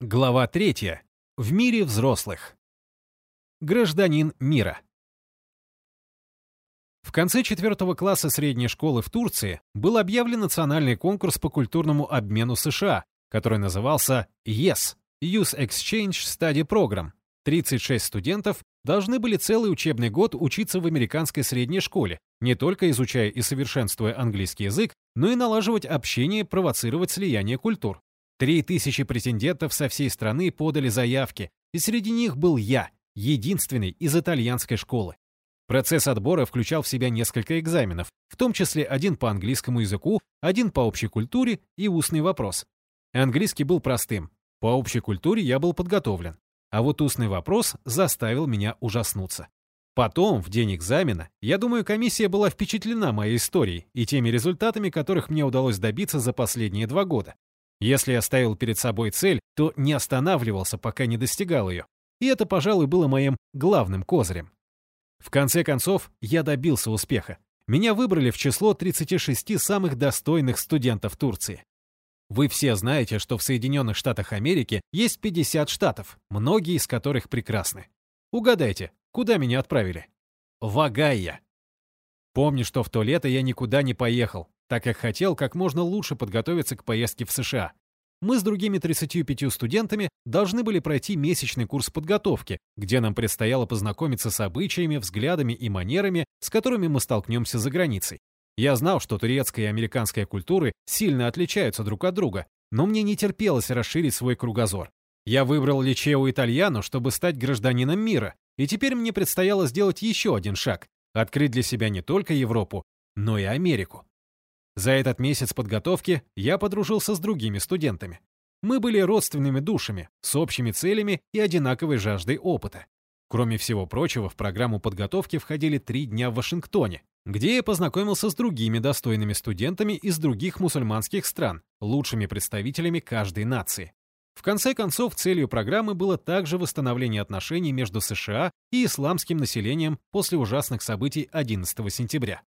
Глава третья. В мире взрослых. Гражданин мира. В конце четвертого класса средней школы в Турции был объявлен национальный конкурс по культурному обмену США, который назывался YES – Youth Exchange Study Program. 36 студентов должны были целый учебный год учиться в американской средней школе, не только изучая и совершенствуя английский язык, но и налаживать общение, провоцировать слияние культур. Три тысячи претендентов со всей страны подали заявки, и среди них был я, единственный из итальянской школы. Процесс отбора включал в себя несколько экзаменов, в том числе один по английскому языку, один по общей культуре и устный вопрос. Английский был простым. По общей культуре я был подготовлен. А вот устный вопрос заставил меня ужаснуться. Потом, в день экзамена, я думаю, комиссия была впечатлена моей историей и теми результатами, которых мне удалось добиться за последние два года. Если я ставил перед собой цель, то не останавливался, пока не достигал ее. И это, пожалуй, было моим главным козырем. В конце концов, я добился успеха. Меня выбрали в число 36 самых достойных студентов Турции. Вы все знаете, что в Соединенных Штатах Америки есть 50 штатов, многие из которых прекрасны. Угадайте, куда меня отправили? В Агайя. Помню, что в то лето я никуда не поехал, так как хотел как можно лучше подготовиться к поездке в США. Мы с другими 35 студентами должны были пройти месячный курс подготовки, где нам предстояло познакомиться с обычаями, взглядами и манерами, с которыми мы столкнемся за границей. Я знал, что турецкая и американская культуры сильно отличаются друг от друга, но мне не терпелось расширить свой кругозор. Я выбрал Личео Итальяно, чтобы стать гражданином мира, и теперь мне предстояло сделать еще один шаг — открыть для себя не только Европу, но и Америку. За этот месяц подготовки я подружился с другими студентами. Мы были родственными душами, с общими целями и одинаковой жаждой опыта. Кроме всего прочего, в программу подготовки входили три дня в Вашингтоне, где я познакомился с другими достойными студентами из других мусульманских стран, лучшими представителями каждой нации. В конце концов, целью программы было также восстановление отношений между США и исламским населением после ужасных событий 11 сентября.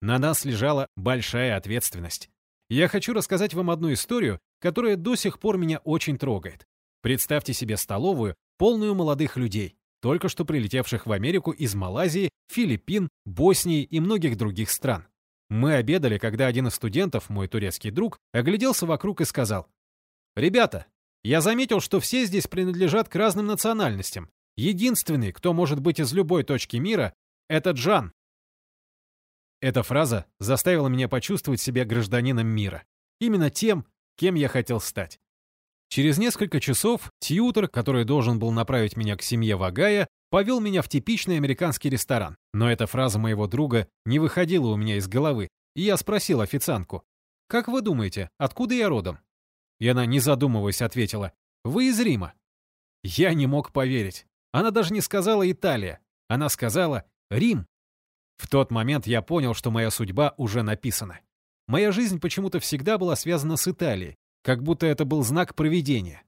На нас лежала большая ответственность. Я хочу рассказать вам одну историю, которая до сих пор меня очень трогает. Представьте себе столовую, полную молодых людей, только что прилетевших в Америку из Малайзии, Филиппин, Боснии и многих других стран. Мы обедали, когда один из студентов, мой турецкий друг, огляделся вокруг и сказал, «Ребята, я заметил, что все здесь принадлежат к разным национальностям. Единственный, кто может быть из любой точки мира, это Джан, эта фраза заставила меня почувствовать себя гражданином мира. Именно тем, кем я хотел стать. Через несколько часов тьютер, который должен был направить меня к семье Вагая, повел меня в типичный американский ресторан. Но эта фраза моего друга не выходила у меня из головы, и я спросил официантку, «Как вы думаете, откуда я родом?» И она, не задумываясь, ответила, «Вы из Рима». Я не мог поверить. Она даже не сказала «Италия». Она сказала «Рим». В тот момент я понял, что моя судьба уже написана. Моя жизнь почему-то всегда была связана с Италией, как будто это был знак провидения.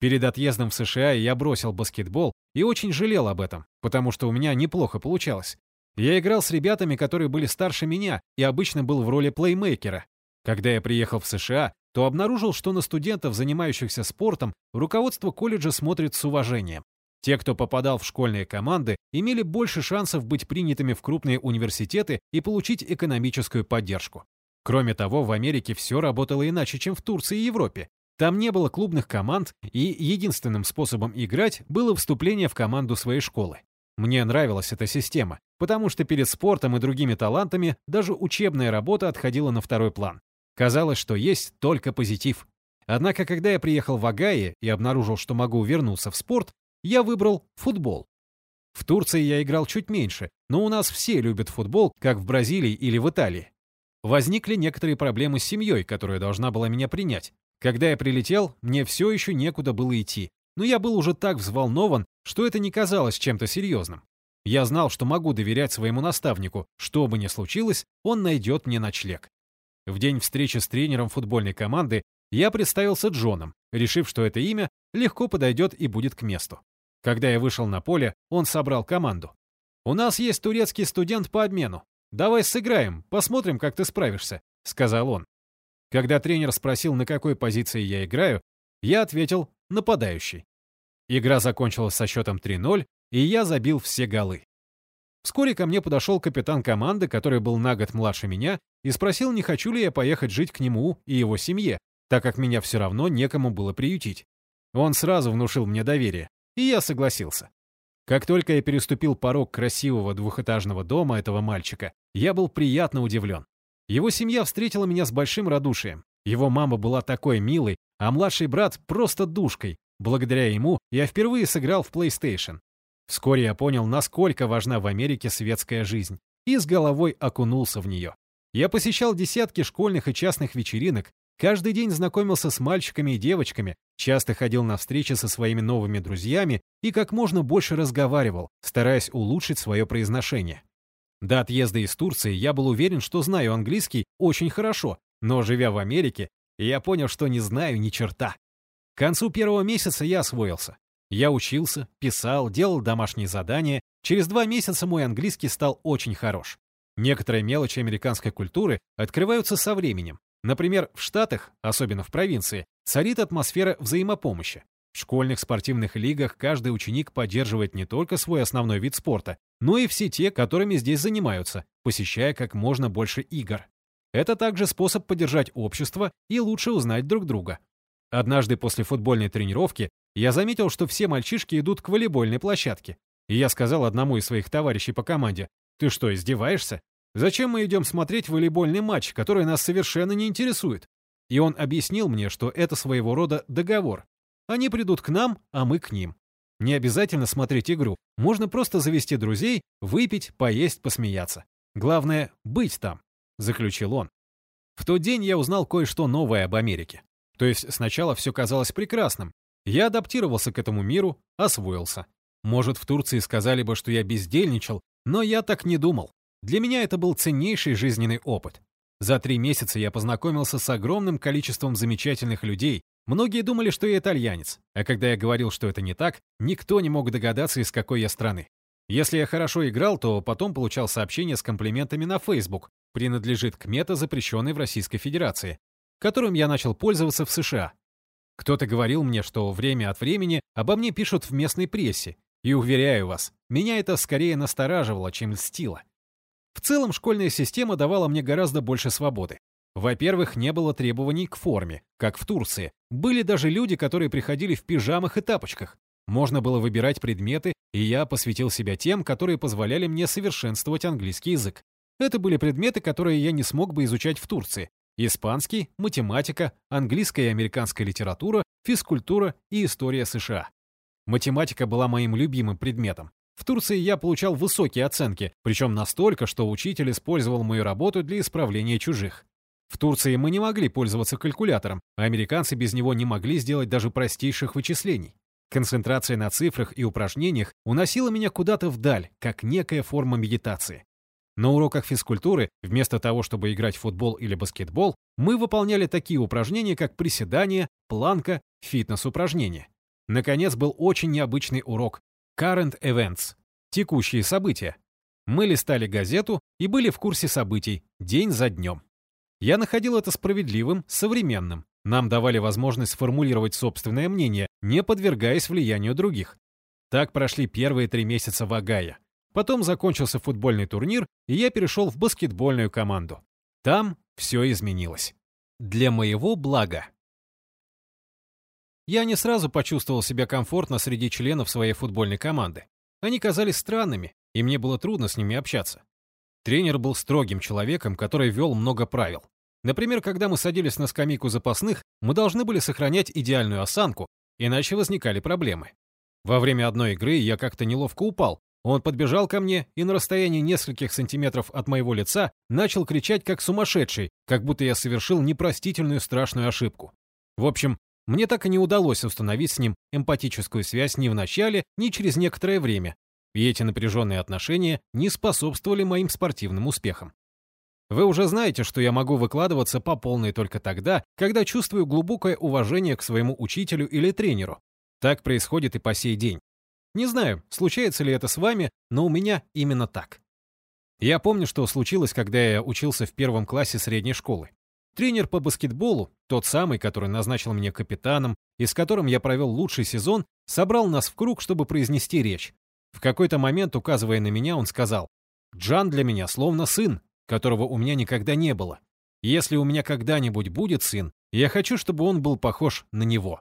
Перед отъездом в США я бросил баскетбол и очень жалел об этом, потому что у меня неплохо получалось. Я играл с ребятами, которые были старше меня, и обычно был в роли плеймейкера. Когда я приехал в США, то обнаружил, что на студентов, занимающихся спортом, руководство колледжа смотрит с уважением. Те, кто попадал в школьные команды, имели больше шансов быть принятыми в крупные университеты и получить экономическую поддержку. Кроме того, в Америке все работало иначе, чем в Турции и Европе. Там не было клубных команд, и единственным способом играть было вступление в команду своей школы. Мне нравилась эта система, потому что перед спортом и другими талантами даже учебная работа отходила на второй план. Казалось, что есть только позитив. Однако, когда я приехал в Агае и обнаружил, что могу вернуться в спорт, я выбрал футбол. В Турции я играл чуть меньше, но у нас все любят футбол, как в Бразилии или в Италии. Возникли некоторые проблемы с семьей, которая должна была меня принять. Когда я прилетел, мне все еще некуда было идти, но я был уже так взволнован, что это не казалось чем-то серьезным. Я знал, что могу доверять своему наставнику, что бы ни случилось, он найдет мне ночлег. В день встречи с тренером футбольной команды я представился Джоном, решив, что это имя легко подойдет и будет к месту. Когда я вышел на поле, он собрал команду. «У нас есть турецкий студент по обмену. Давай сыграем, посмотрим, как ты справишься», — сказал он. Когда тренер спросил, на какой позиции я играю, я ответил нападающий. Игра закончилась со счетом 3-0, и я забил все голы. Вскоре ко мне подошел капитан команды, который был на год младше меня, и спросил, не хочу ли я поехать жить к нему и его семье, так как меня все равно некому было приютить. Он сразу внушил мне доверие, и я согласился. Как только я переступил порог красивого двухэтажного дома этого мальчика, я был приятно удивлен. Его семья встретила меня с большим радушием. Его мама была такой милой, а младший брат просто душкой. Благодаря ему я впервые сыграл в PlayStation. Вскоре я понял, насколько важна в Америке светская жизнь, и с головой окунулся в нее. Я посещал десятки школьных и частных вечеринок, каждый день знакомился с мальчиками и девочками, часто ходил на встречи со своими новыми друзьями и как можно больше разговаривал, стараясь улучшить свое произношение. До отъезда из Турции я был уверен, что знаю английский очень хорошо, но живя в Америке, я понял, что не знаю ни черта. К концу первого месяца я освоился. Я учился, писал, делал домашние задания. Через два месяца мой английский стал очень хорош. Некоторые мелочи американской культуры открываются со временем. Например, в Штатах, особенно в провинции, царит атмосфера взаимопомощи. В школьных спортивных лигах каждый ученик поддерживает не только свой основной вид спорта, но и все те, которыми здесь занимаются, посещая как можно больше игр. Это также способ поддержать общество и лучше узнать друг друга. Однажды после футбольной тренировки я заметил, что все мальчишки идут к волейбольной площадке. И я сказал одному из своих товарищей по команде, «Ты что, издеваешься? Зачем мы идем смотреть волейбольный матч, который нас совершенно не интересует?» И он объяснил мне, что это своего рода договор. Они придут к нам, а мы к ним. Не обязательно смотреть игру. Можно просто завести друзей, выпить, поесть, посмеяться. Главное — быть там, — заключил он. В тот день я узнал кое-что новое об Америке. То есть сначала все казалось прекрасным, я адаптировался к этому миру, освоился. Может, в Турции сказали бы, что я бездельничал, но я так не думал. Для меня это был ценнейший жизненный опыт. За три месяца я познакомился с огромным количеством замечательных людей. Многие думали, что я итальянец, а когда я говорил, что это не так, никто не мог догадаться, из какой я страны. Если я хорошо играл, то потом получал сообщения с комплиментами на Facebook, принадлежит к мета, запрещенной в Российской Федерации, которым я начал пользоваться в США. Кто-то говорил мне, что время от времени обо мне пишут в местной прессе, и, уверяю вас, меня это скорее настораживало, чем льстило. В целом, школьная система давала мне гораздо больше свободы. Во-первых, не было требований к форме, как в Турции. Были даже люди, которые приходили в пижамах и тапочках. Можно было выбирать предметы, и я посвятил себя тем, которые позволяли мне совершенствовать английский язык. Это были предметы, которые я не смог бы изучать в Турции, Испанский, математика, английская и американская литература, физкультура и история США. Математика была моим любимым предметом. В Турции я получал высокие оценки, причем настолько, что учитель использовал мою работу для исправления чужих. В Турции мы не могли пользоваться калькулятором, а американцы без него не могли сделать даже простейших вычислений. Концентрация на цифрах и упражнениях уносила меня куда-то вдаль, как некая форма медитации. На уроках физкультуры, вместо того, чтобы играть в футбол или баскетбол, мы выполняли такие упражнения, как приседания, планка, фитнес-упражнения. Наконец, был очень необычный урок Current Events – текущие события. Мы листали газету и были в курсе событий, день за днем. Я находил это справедливым, современным. Нам давали возможность сформулировать собственное мнение, не подвергаясь влиянию других. Так прошли первые три месяца в Огайо. Потом закончился футбольный турнир, и я перешел в баскетбольную команду. Там все изменилось. Для моего блага. Я не сразу почувствовал себя комфортно среди членов своей футбольной команды. Они казались странными, и мне было трудно с ними общаться. Тренер был строгим человеком, который вел много правил. Например, когда мы садились на скамейку запасных, мы должны были сохранять идеальную осанку, иначе возникали проблемы. Во время одной игры я как-то неловко упал, он подбежал ко мне и на расстоянии нескольких сантиметров от моего лица начал кричать как сумасшедший, как будто я совершил непростительную страшную ошибку. В общем, мне так и не удалось установить с ним эмпатическую связь ни в начале, ни через некоторое время, и эти напряженные отношения не способствовали моим спортивным успехам. Вы уже знаете, что я могу выкладываться по полной только тогда, когда чувствую глубокое уважение к своему учителю или тренеру. Так происходит и по сей день. Не знаю, случается ли это с вами, но у меня именно так. Я помню, что случилось, когда я учился в первом классе средней школы. Тренер по баскетболу, тот самый, который назначил меня капитаном и с которым я провел лучший сезон, собрал нас в круг, чтобы произнести речь. В какой-то момент, указывая на меня, он сказал, «Джан для меня словно сын, которого у меня никогда не было. Если у меня когда-нибудь будет сын, я хочу, чтобы он был похож на него».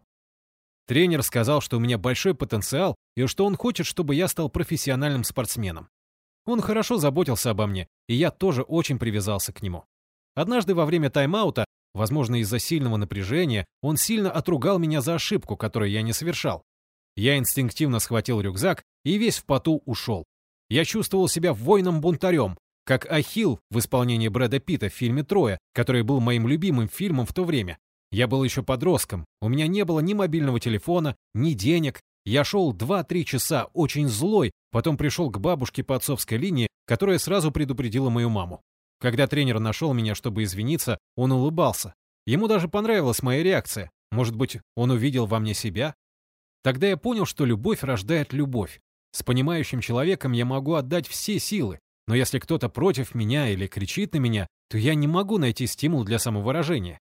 Тренер сказал, что у меня большой потенциал и что он хочет, чтобы я стал профессиональным спортсменом. Он хорошо заботился обо мне, и я тоже очень привязался к нему. Однажды во время тайм-аута, возможно из-за сильного напряжения, он сильно отругал меня за ошибку, которую я не совершал. Я инстинктивно схватил рюкзак и весь в поту ушел. Я чувствовал себя воином-бунтарем, как Ахилл в исполнении Брэда Питта в фильме «Троя», который был моим любимым фильмом в то время. Я был еще подростком, у меня не было ни мобильного телефона, ни денег. Я шел 2-3 часа очень злой, потом пришел к бабушке по отцовской линии, которая сразу предупредила мою маму. Когда тренер нашел меня, чтобы извиниться, он улыбался. Ему даже понравилась моя реакция. Может быть, он увидел во мне себя? Тогда я понял, что любовь рождает любовь. С понимающим человеком я могу отдать все силы, но если кто-то против меня или кричит на меня, то я не могу найти стимул для самовыражения.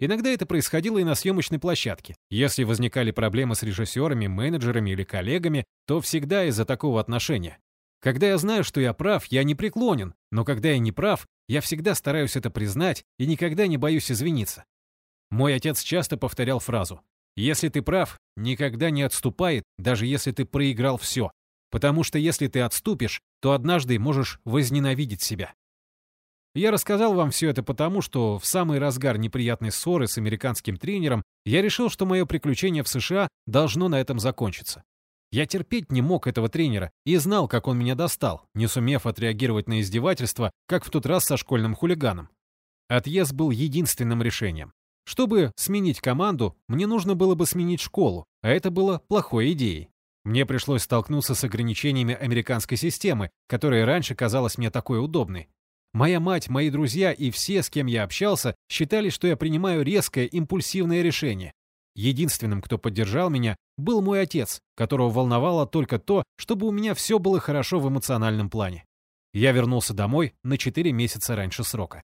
Иногда это происходило и на съемочной площадке. Если возникали проблемы с режиссерами, менеджерами или коллегами, то всегда из-за такого отношения. Когда я знаю, что я прав, я не преклонен, но когда я не прав, я всегда стараюсь это признать и никогда не боюсь извиниться. Мой отец часто повторял фразу «Если ты прав, никогда не отступай, даже если ты проиграл все, потому что если ты отступишь, то однажды можешь возненавидеть себя». Я рассказал вам все это потому, что в самый разгар неприятной ссоры с американским тренером я решил, что мое приключение в США должно на этом закончиться. Я терпеть не мог этого тренера и знал, как он меня достал, не сумев отреагировать на издевательство, как в тот раз со школьным хулиганом. Отъезд был единственным решением. Чтобы сменить команду, мне нужно было бы сменить школу, а это было плохой идеей. Мне пришлось столкнуться с ограничениями американской системы, которая раньше казалась мне такой удобной. Моя мать, мои друзья и все, с кем я общался, считали, что я принимаю резкое, импульсивное решение, Единственным, кто поддержал меня, был мой отец, которого волновало только то, чтобы у меня все было хорошо в эмоциональном плане. Я вернулся домой на 4 месяца раньше срока.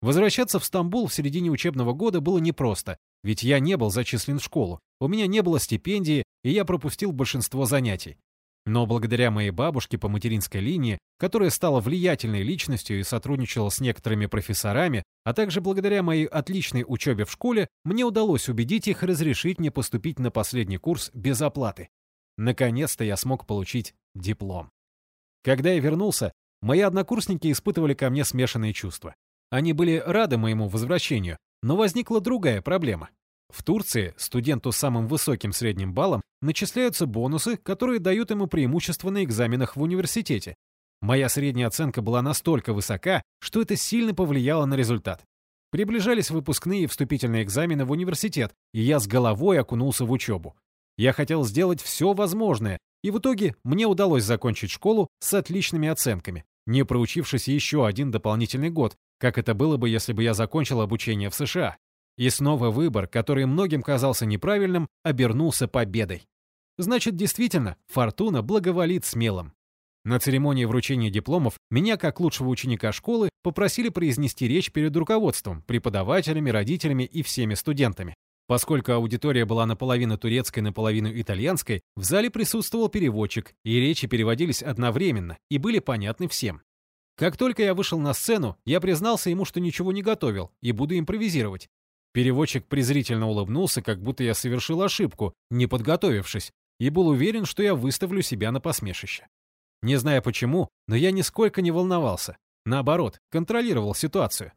Возвращаться в Стамбул в середине учебного года было непросто, ведь я не был зачислен в школу, у меня не было стипендии, и я пропустил большинство занятий. Но благодаря моей бабушке по материнской линии, которая стала влиятельной личностью и сотрудничала с некоторыми профессорами, а также благодаря моей отличной учебе в школе, мне удалось убедить их разрешить мне поступить на последний курс без оплаты. Наконец-то я смог получить диплом. Когда я вернулся, мои однокурсники испытывали ко мне смешанные чувства. Они были рады моему возвращению, но возникла другая проблема. В Турции студенту с самым высоким средним баллом начисляются бонусы, которые дают ему преимущество на экзаменах в университете. Моя средняя оценка была настолько высока, что это сильно повлияло на результат. Приближались выпускные и вступительные экзамены в университет, и я с головой окунулся в учебу. Я хотел сделать все возможное, и в итоге мне удалось закончить школу с отличными оценками, не проучившись еще один дополнительный год, как это было бы, если бы я закончил обучение в США. И снова выбор, который многим казался неправильным, обернулся победой. Значит, действительно, фортуна благоволит смелым. На церемонии вручения дипломов меня, как лучшего ученика школы, попросили произнести речь перед руководством, преподавателями, родителями и всеми студентами. Поскольку аудитория была наполовину турецкой, наполовину итальянской, в зале присутствовал переводчик, и речи переводились одновременно и были понятны всем. Как только я вышел на сцену, я признался ему, что ничего не готовил и буду импровизировать, Переводчик презрительно улыбнулся, как будто я совершил ошибку, не подготовившись, и был уверен, что я выставлю себя на посмешище. Не знаю почему, но я нисколько не волновался. Наоборот, контролировал ситуацию.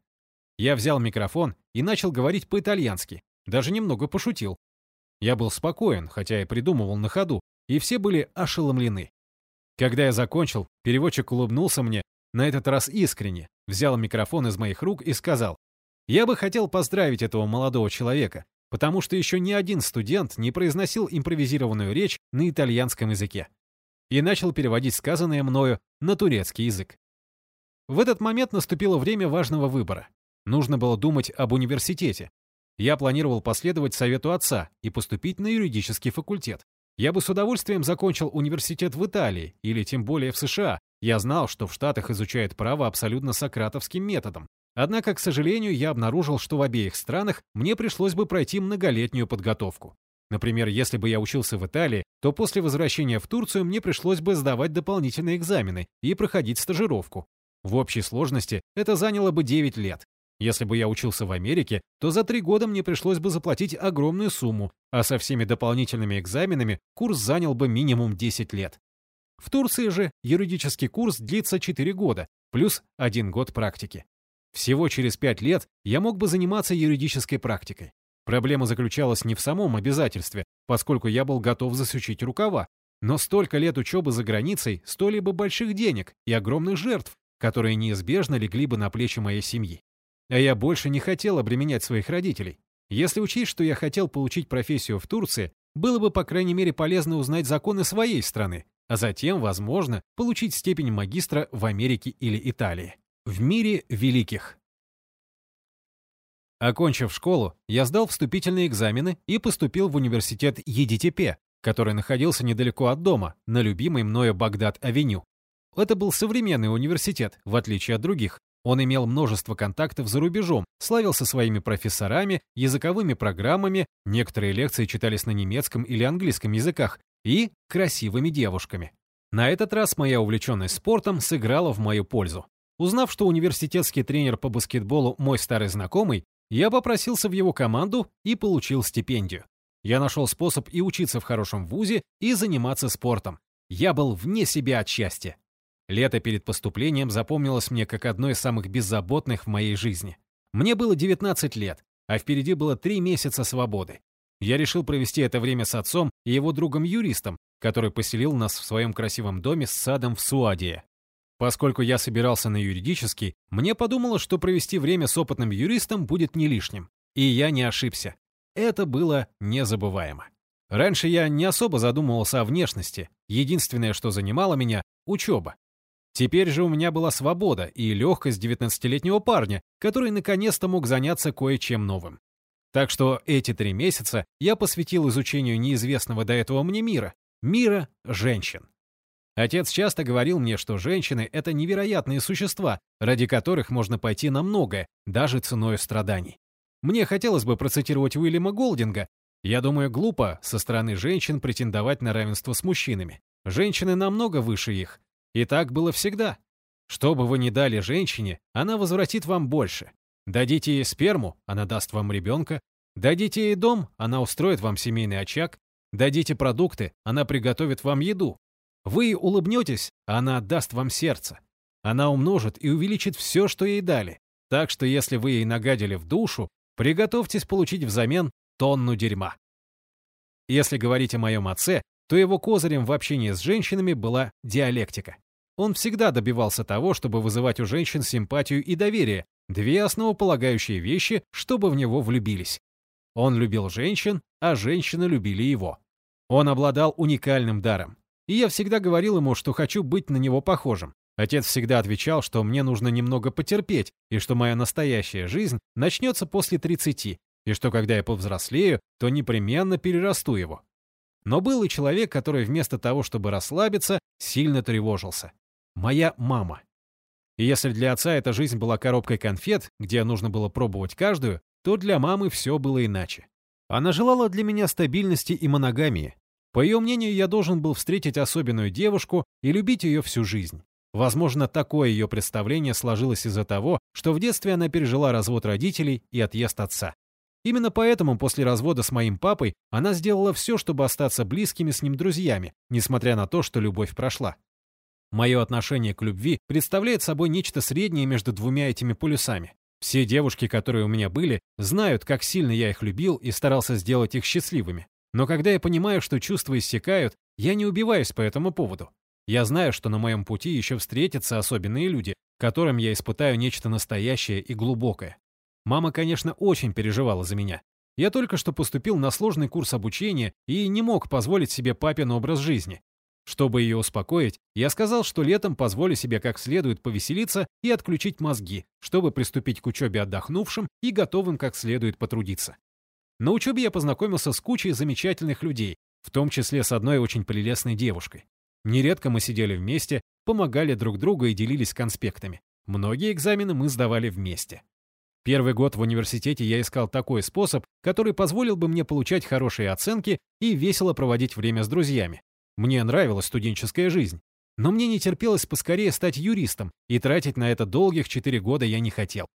Я взял микрофон и начал говорить по-итальянски, даже немного пошутил. Я был спокоен, хотя и придумывал на ходу, и все были ошеломлены. Когда я закончил, переводчик улыбнулся мне, на этот раз искренне, взял микрофон из моих рук и сказал, я бы хотел поздравить этого молодого человека, потому что еще ни один студент не произносил импровизированную речь на итальянском языке. И начал переводить сказанное мною на турецкий язык. В этот момент наступило время важного выбора. Нужно было думать об университете. Я планировал последовать совету отца и поступить на юридический факультет. Я бы с удовольствием закончил университет в Италии или тем более в США. Я знал, что в Штатах изучают право абсолютно сократовским методом. Однако, к сожалению, я обнаружил, что в обеих странах мне пришлось бы пройти многолетнюю подготовку. Например, если бы я учился в Италии, то после возвращения в Турцию мне пришлось бы сдавать дополнительные экзамены и проходить стажировку. В общей сложности это заняло бы 9 лет. Если бы я учился в Америке, то за три года мне пришлось бы заплатить огромную сумму, а со всеми дополнительными экзаменами курс занял бы минимум 10 лет. В Турции же юридический курс длится 4 года, плюс 1 год практики. Всего через 5 лет я мог бы заниматься юридической практикой. Проблема заключалась не в самом обязательстве, поскольку я был готов засучить рукава, но столько лет учебы за границей стоили бы больших денег и огромных жертв, которые неизбежно легли бы на плечи моей семьи. А я больше не хотел обременять своих родителей. Если учесть, что я хотел получить профессию в Турции, было бы, по крайней мере, полезно узнать законы своей страны, а затем, возможно, получить степень магистра в Америке или Италии. В мире великих. Окончив школу, я сдал вступительные экзамены и поступил в университет ЕДТП, который находился недалеко от дома, на любимой мною Багдад-авеню. Это был современный университет, в отличие от других, он имел множество контактов за рубежом, славился своими профессорами, языковыми программами, некоторые лекции читались на немецком или английском языках, и красивыми девушками. На этот раз моя увлеченность спортом сыграла в мою пользу. Узнав, что университетский тренер по баскетболу мой старый знакомый, я попросился в его команду и получил стипендию. Я нашел способ и учиться в хорошем вузе, и заниматься спортом. Я был вне себя от счастья. Лето перед поступлением запомнилось мне как одно из самых беззаботных в моей жизни. Мне было 19 лет, а впереди было три месяца свободы. Я решил провести это время с отцом и его другом-юристом, который поселил нас в своем красивом доме с садом в Суадии. Поскольку я собирался на юридический, мне подумалось, что провести время с опытным юристом будет не лишним. И я не ошибся. Это было незабываемо. Раньше я не особо задумывался о внешности. Единственное, что занимало меня — учеба. Теперь же у меня была свобода и легкость 19-летнего парня, который наконец-то мог заняться кое-чем новым. Так что эти три месяца я посвятил изучению неизвестного до этого мне мира, мира женщин. Отец часто говорил мне, что женщины — это невероятные существа, ради которых можно пойти на многое, даже ценой страданий. Мне хотелось бы процитировать Уильяма Голдинга. Я думаю, глупо со стороны женщин претендовать на равенство с мужчинами. Женщины намного выше их, и так было всегда. Что бы вы ни дали женщине, она возвратит вам больше. Дадите ей сперму, она даст вам ребенка. Дадите ей дом, она устроит вам семейный очаг. Дадите продукты, она приготовит вам еду. Вы улыбнетесь, а она отдаст вам сердце. Она умножит и увеличит все, что ей дали. Так что если вы ей нагадили в душу, приготовьтесь получить взамен тонну дерьма. Если говорить о моем отце, то его козырем в общении с женщинами была диалектика. Он всегда добивался того, чтобы вызывать у женщин симпатию и доверие, две основополагающие вещи, чтобы в него влюбились. Он любил женщин, а женщины любили его. Он обладал уникальным даром. И я всегда говорил ему, что хочу быть на него похожим. Отец всегда отвечал, что мне нужно немного потерпеть, и что моя настоящая жизнь начнется после 30, и что когда я повзрослею, то непременно перерасту его. Но был и человек, который вместо того, чтобы расслабиться, сильно тревожился моя мама. И если для отца эта жизнь была коробкой конфет, где нужно было пробовать каждую, то для мамы все было иначе. Она желала для меня стабильности и моногамии. По ее мнению, я должен был встретить особенную девушку и любить ее всю жизнь. Возможно, такое ее представление сложилось из-за того, что в детстве она пережила развод родителей и отъезд отца. Именно поэтому после развода с моим папой она сделала все, чтобы остаться близкими с ним друзьями, несмотря на то, что любовь прошла. Мое отношение к любви представляет собой нечто среднее между двумя этими полюсами. Все девушки, которые у меня были, знают, как сильно я их любил и старался сделать их счастливыми. Но когда я понимаю, что чувства иссякают, я не убиваюсь по этому поводу. Я знаю, что на моем пути еще встретятся особенные люди, которым я испытаю нечто настоящее и глубокое. Мама, конечно, очень переживала за меня. Я только что поступил на сложный курс обучения и не мог позволить себе папин образ жизни. Чтобы ее успокоить, я сказал, что летом позволю себе как следует повеселиться и отключить мозги, чтобы приступить к учебе отдохнувшим и готовым как следует потрудиться. На учебе я познакомился с кучей замечательных людей, в том числе с одной очень прелестной девушкой. Нередко мы сидели вместе, помогали друг другу и делились конспектами. Многие экзамены мы сдавали вместе. Первый год в университете я искал такой способ, который позволил бы мне получать хорошие оценки и весело проводить время с друзьями. Мне нравилась студенческая жизнь. Но мне не терпелось поскорее стать юристом, и тратить на это долгих четыре года я не хотел.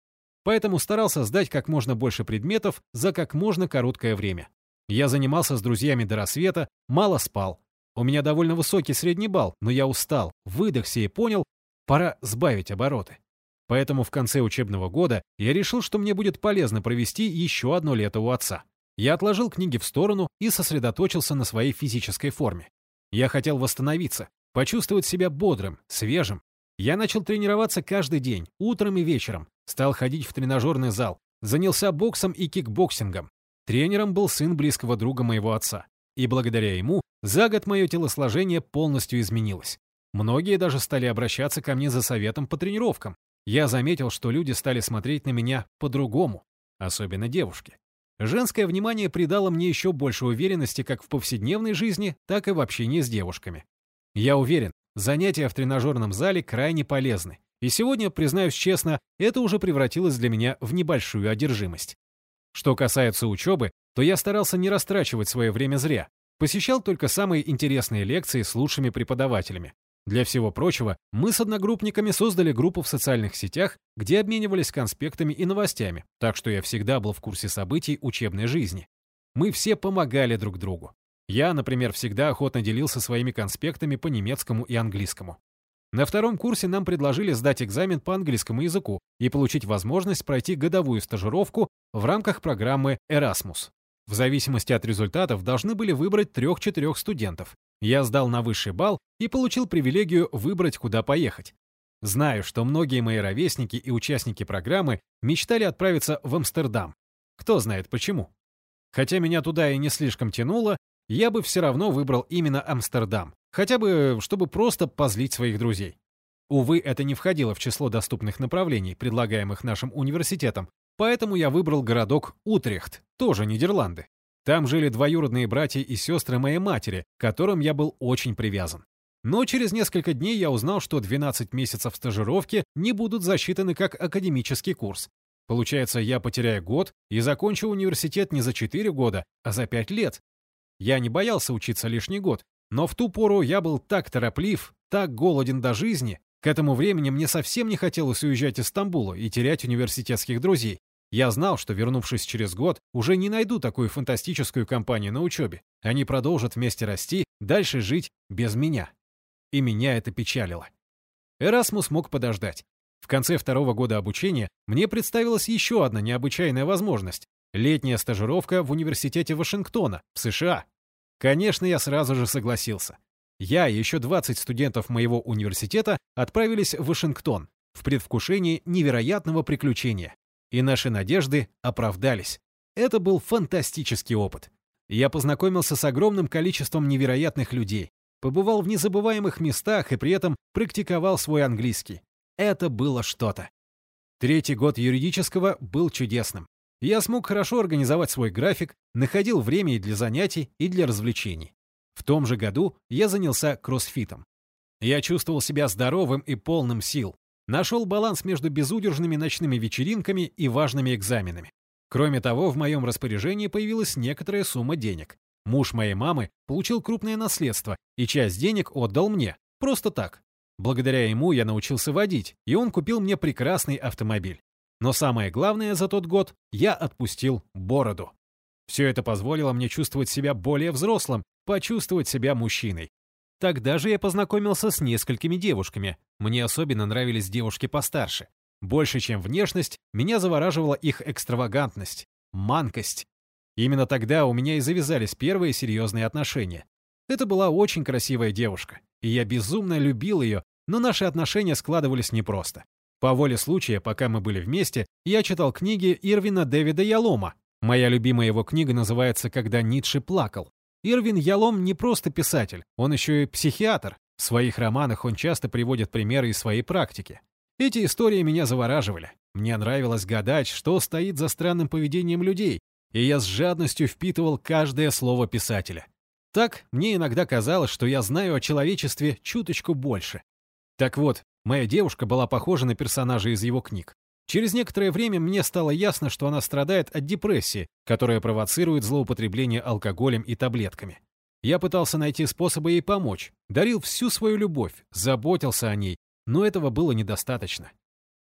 Поэтому старался сдать как можно больше предметов за как можно короткое время. Я занимался с друзьями до рассвета, мало спал. У меня довольно высокий средний балл, но я устал, выдохся и понял, пора сбавить обороты. Поэтому в конце учебного года я решил, что мне будет полезно провести еще одно лето у отца. Я отложил книги в сторону и сосредоточился на своей физической форме. Я хотел восстановиться, почувствовать себя бодрым, свежим. Я начал тренироваться каждый день, утром и вечером, стал ходить в тренажерный зал, занялся боксом и кикбоксингом. Тренером был сын близкого друга моего отца. И благодаря ему за год мое телосложение полностью изменилось. Многие даже стали обращаться ко мне за советом по тренировкам. Я заметил, что люди стали смотреть на меня по-другому, особенно девушки. Женское внимание придало мне еще больше уверенности как в повседневной жизни, так и в общении с девушками. Я уверен, занятия в тренажерном зале крайне полезны. И сегодня, признаюсь честно, это уже превратилось для меня в небольшую одержимость. Что касается учебы, то я старался не растрачивать свое время зря. Посещал только самые интересные лекции с лучшими преподавателями. Для всего прочего, мы с одногруппниками создали группу в социальных сетях, где обменивались конспектами и новостями, так что я всегда был в курсе событий учебной жизни. Мы все помогали друг другу. Я, например, всегда охотно делился своими конспектами по немецкому и английскому. На втором курсе нам предложили сдать экзамен по английскому языку и получить возможность пройти годовую стажировку в рамках программы Erasmus. В зависимости от результатов должны были выбрать трех-четырех студентов. Я сдал на высший балл и получил привилегию выбрать, куда поехать. Знаю, что многие мои ровесники и участники программы мечтали отправиться в Амстердам. Кто знает почему. Хотя меня туда и не слишком тянуло, я бы все равно выбрал именно Амстердам, хотя бы чтобы просто позлить своих друзей. Увы, это не входило в число доступных направлений, предлагаемых нашим университетом, поэтому я выбрал городок Утрехт, тоже Нидерланды. Там жили двоюродные братья и сестры моей матери, к которым я был очень привязан. Но через несколько дней я узнал, что 12 месяцев стажировки не будут засчитаны как академический курс. Получается, я потеряю год и закончу университет не за 4 года, а за 5 лет, я не боялся учиться лишний год, но в ту пору я был так тороплив, так голоден до жизни. К этому времени мне совсем не хотелось уезжать из Стамбула и терять университетских друзей. Я знал, что, вернувшись через год, уже не найду такую фантастическую компанию на учебе. Они продолжат вместе расти, дальше жить без меня. И меня это печалило. Эрасмус мог подождать. В конце второго года обучения мне представилась еще одна необычайная возможность Летняя стажировка в университете Вашингтона, в США. Конечно, я сразу же согласился. Я и еще 20 студентов моего университета отправились в Вашингтон в предвкушении невероятного приключения. И наши надежды оправдались. Это был фантастический опыт. Я познакомился с огромным количеством невероятных людей, побывал в незабываемых местах и при этом практиковал свой английский. Это было что-то. Третий год юридического был чудесным. Я смог хорошо организовать свой график, находил время и для занятий, и для развлечений. В том же году я занялся кроссфитом. Я чувствовал себя здоровым и полным сил. Нашел баланс между безудержными ночными вечеринками и важными экзаменами. Кроме того, в моем распоряжении появилась некоторая сумма денег. Муж моей мамы получил крупное наследство, и часть денег отдал мне. Просто так. Благодаря ему я научился водить, и он купил мне прекрасный автомобиль. Но самое главное за тот год — я отпустил бороду. Все это позволило мне чувствовать себя более взрослым, почувствовать себя мужчиной. Тогда же я познакомился с несколькими девушками. Мне особенно нравились девушки постарше. Больше, чем внешность, меня завораживала их экстравагантность, манкость. Именно тогда у меня и завязались первые серьезные отношения. Это была очень красивая девушка, и я безумно любил ее, но наши отношения складывались непросто. По воле случая, пока мы были вместе, я читал книги Ирвина Дэвида Ялома. Моя любимая его книга называется «Когда Ницше плакал». Ирвин Ялом не просто писатель, он еще и психиатр. В своих романах он часто приводит примеры из своей практики. Эти истории меня завораживали. Мне нравилось гадать, что стоит за странным поведением людей, и я с жадностью впитывал каждое слово писателя. Так, мне иногда казалось, что я знаю о человечестве чуточку больше. Так вот, Моя девушка была похожа на персонажа из его книг. Через некоторое время мне стало ясно, что она страдает от депрессии, которая провоцирует злоупотребление алкоголем и таблетками. Я пытался найти способы ей помочь, дарил всю свою любовь, заботился о ней, но этого было недостаточно.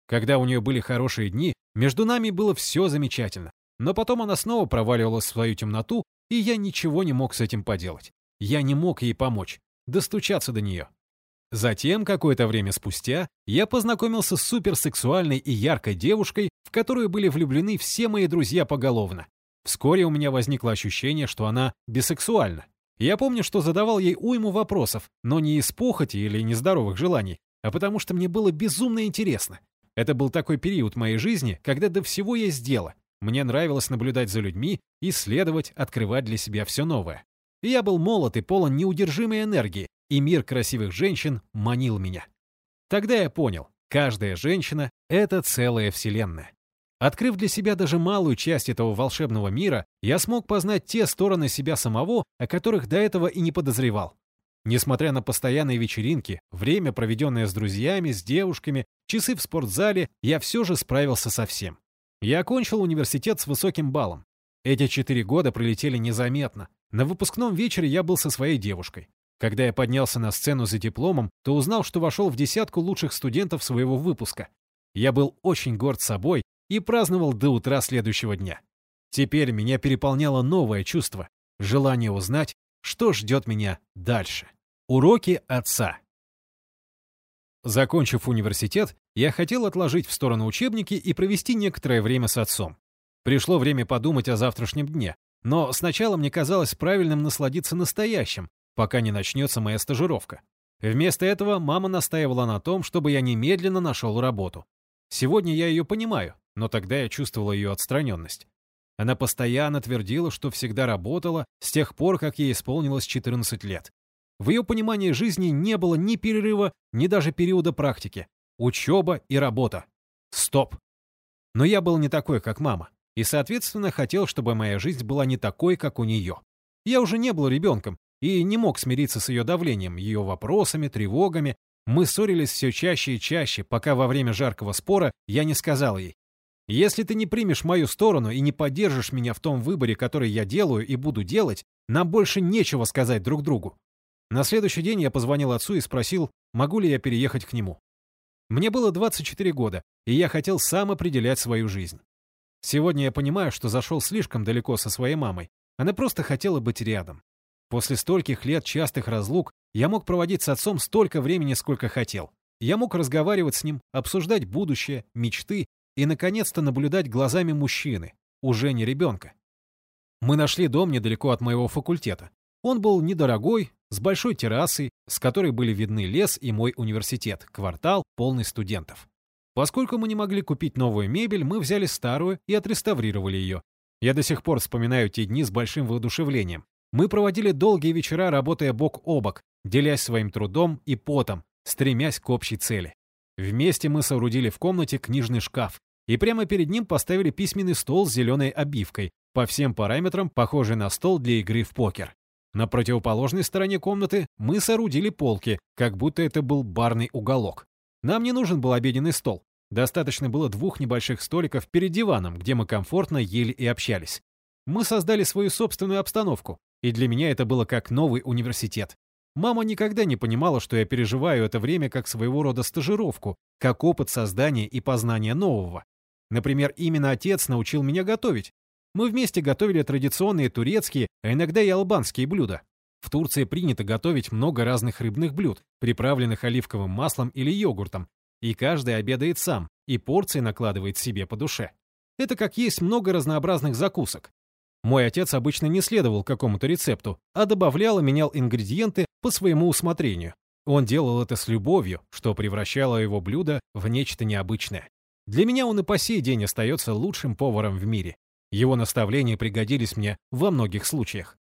Когда у нее были хорошие дни, между нами было все замечательно. Но потом она снова проваливалась в свою темноту, и я ничего не мог с этим поделать. Я не мог ей помочь, достучаться до нее. Затем, какое-то время спустя, я познакомился с суперсексуальной и яркой девушкой, в которую были влюблены все мои друзья поголовно. Вскоре у меня возникло ощущение, что она бисексуальна. Я помню, что задавал ей уйму вопросов, но не из похоти или нездоровых желаний, а потому что мне было безумно интересно. Это был такой период моей жизни, когда до всего есть дело. Мне нравилось наблюдать за людьми, исследовать, открывать для себя все новое. Я был молод и полон неудержимой энергии, и мир красивых женщин манил меня. Тогда я понял, каждая женщина — это целая вселенная. Открыв для себя даже малую часть этого волшебного мира, я смог познать те стороны себя самого, о которых до этого и не подозревал. Несмотря на постоянные вечеринки, время, проведенное с друзьями, с девушками, часы в спортзале, я все же справился со всем. Я окончил университет с высоким баллом. Эти четыре года пролетели незаметно. На выпускном вечере я был со своей девушкой. Когда я поднялся на сцену за дипломом, то узнал, что вошел в десятку лучших студентов своего выпуска. Я был очень горд собой и праздновал до утра следующего дня. Теперь меня переполняло новое чувство — желание узнать, что ждет меня дальше. Уроки отца. Закончив университет, я хотел отложить в сторону учебники и провести некоторое время с отцом. Пришло время подумать о завтрашнем дне, но сначала мне казалось правильным насладиться настоящим, пока не начнется моя стажировка. Вместо этого мама настаивала на том, чтобы я немедленно нашел работу. Сегодня я ее понимаю, но тогда я чувствовал ее отстраненность. Она постоянно твердила, что всегда работала с тех пор, как ей исполнилось 14 лет. В ее понимании жизни не было ни перерыва, ни даже периода практики. Учеба и работа. Стоп. Но я был не такой, как мама, и, соответственно, хотел, чтобы моя жизнь была не такой, как у нее. Я уже не был ребенком, и не мог смириться с ее давлением, ее вопросами, тревогами. Мы ссорились все чаще и чаще, пока во время жаркого спора я не сказал ей, «Если ты не примешь мою сторону и не поддержишь меня в том выборе, который я делаю и буду делать, нам больше нечего сказать друг другу». На следующий день я позвонил отцу и спросил, могу ли я переехать к нему. Мне было 24 года, и я хотел сам определять свою жизнь. Сегодня я понимаю, что зашел слишком далеко со своей мамой. Она просто хотела быть рядом. После стольких лет частых разлук я мог проводить с отцом столько времени, сколько хотел. Я мог разговаривать с ним, обсуждать будущее, мечты и, наконец-то, наблюдать глазами мужчины, уже не ребенка. Мы нашли дом недалеко от моего факультета. Он был недорогой, с большой террасой, с которой были видны лес и мой университет, квартал, полный студентов. Поскольку мы не могли купить новую мебель, мы взяли старую и отреставрировали ее. Я до сих пор вспоминаю те дни с большим воодушевлением. Мы проводили долгие вечера, работая бок о бок, делясь своим трудом и потом, стремясь к общей цели. Вместе мы соорудили в комнате книжный шкаф, и прямо перед ним поставили письменный стол с зеленой обивкой, по всем параметрам похожий на стол для игры в покер. На противоположной стороне комнаты мы соорудили полки, как будто это был барный уголок. Нам не нужен был обеденный стол. Достаточно было двух небольших столиков перед диваном, где мы комфортно ели и общались. Мы создали свою собственную обстановку, и для меня это было как новый университет. Мама никогда не понимала, что я переживаю это время как своего рода стажировку, как опыт создания и познания нового. Например, именно отец научил меня готовить. Мы вместе готовили традиционные турецкие, а иногда и албанские блюда. В Турции принято готовить много разных рыбных блюд, приправленных оливковым маслом или йогуртом, и каждый обедает сам, и порции накладывает себе по душе. Это как есть много разнообразных закусок. Мой отец обычно не следовал какому-то рецепту, а добавлял и менял ингредиенты по своему усмотрению. Он делал это с любовью, что превращало его блюдо в нечто необычное. Для меня он и по сей день остается лучшим поваром в мире. Его наставления пригодились мне во многих случаях.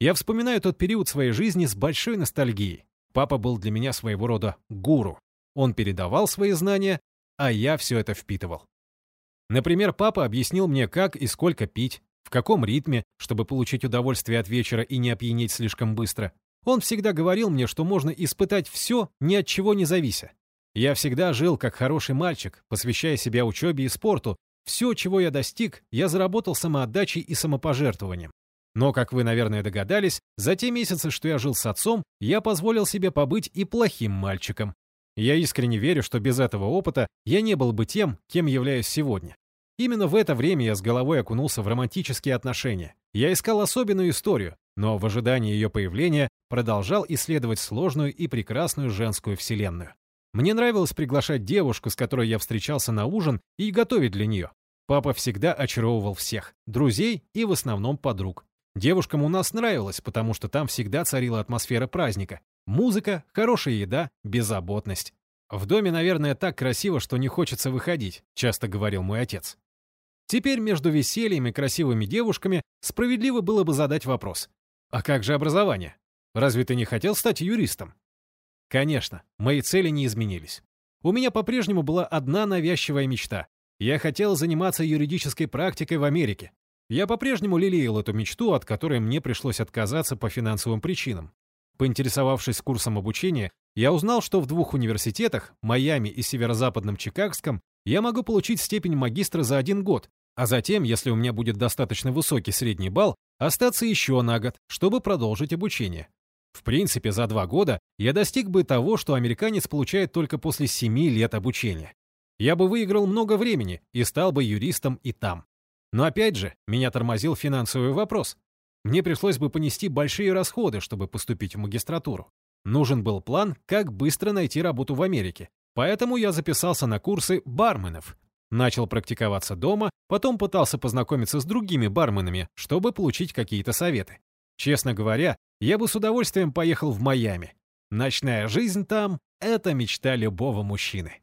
Я вспоминаю тот период своей жизни с большой ностальгией. Папа был для меня своего рода гуру. Он передавал свои знания, а я все это впитывал. Например, папа объяснил мне, как и сколько пить, в каком ритме, чтобы получить удовольствие от вечера и не опьянеть слишком быстро. Он всегда говорил мне, что можно испытать все, ни от чего не завися. Я всегда жил как хороший мальчик, посвящая себя учебе и спорту. Все, чего я достиг, я заработал самоотдачей и самопожертвованием. Но, как вы, наверное, догадались, за те месяцы, что я жил с отцом, я позволил себе побыть и плохим мальчиком. Я искренне верю, что без этого опыта я не был бы тем, кем являюсь сегодня. Именно в это время я с головой окунулся в романтические отношения. Я искал особенную историю, но в ожидании ее появления продолжал исследовать сложную и прекрасную женскую вселенную. Мне нравилось приглашать девушку, с которой я встречался на ужин, и готовить для нее. Папа всегда очаровывал всех, друзей и в основном подруг. Девушкам у нас нравилось, потому что там всегда царила атмосфера праздника. Музыка, хорошая еда, беззаботность. В доме, наверное, так красиво, что не хочется выходить, часто говорил мой отец. Теперь между весельем и красивыми девушками справедливо было бы задать вопрос. А как же образование? Разве ты не хотел стать юристом? Конечно, мои цели не изменились. У меня по-прежнему была одна навязчивая мечта. Я хотел заниматься юридической практикой в Америке. Я по-прежнему лелеял эту мечту, от которой мне пришлось отказаться по финансовым причинам. Поинтересовавшись курсом обучения, я узнал, что в двух университетах, Майами и Северо-Западном Чикагском, я могу получить степень магистра за один год, а затем, если у меня будет достаточно высокий средний балл, остаться еще на год, чтобы продолжить обучение. В принципе, за два года я достиг бы того, что американец получает только после семи лет обучения. Я бы выиграл много времени и стал бы юристом и там. Но опять же, меня тормозил финансовый вопрос. Мне пришлось бы понести большие расходы, чтобы поступить в магистратуру. Нужен был план, как быстро найти работу в Америке. Поэтому я записался на курсы барменов. Начал практиковаться дома, потом пытался познакомиться с другими барменами, чтобы получить какие-то советы. Честно говоря, я бы с удовольствием поехал в Майами. Ночная жизнь там — это мечта любого мужчины.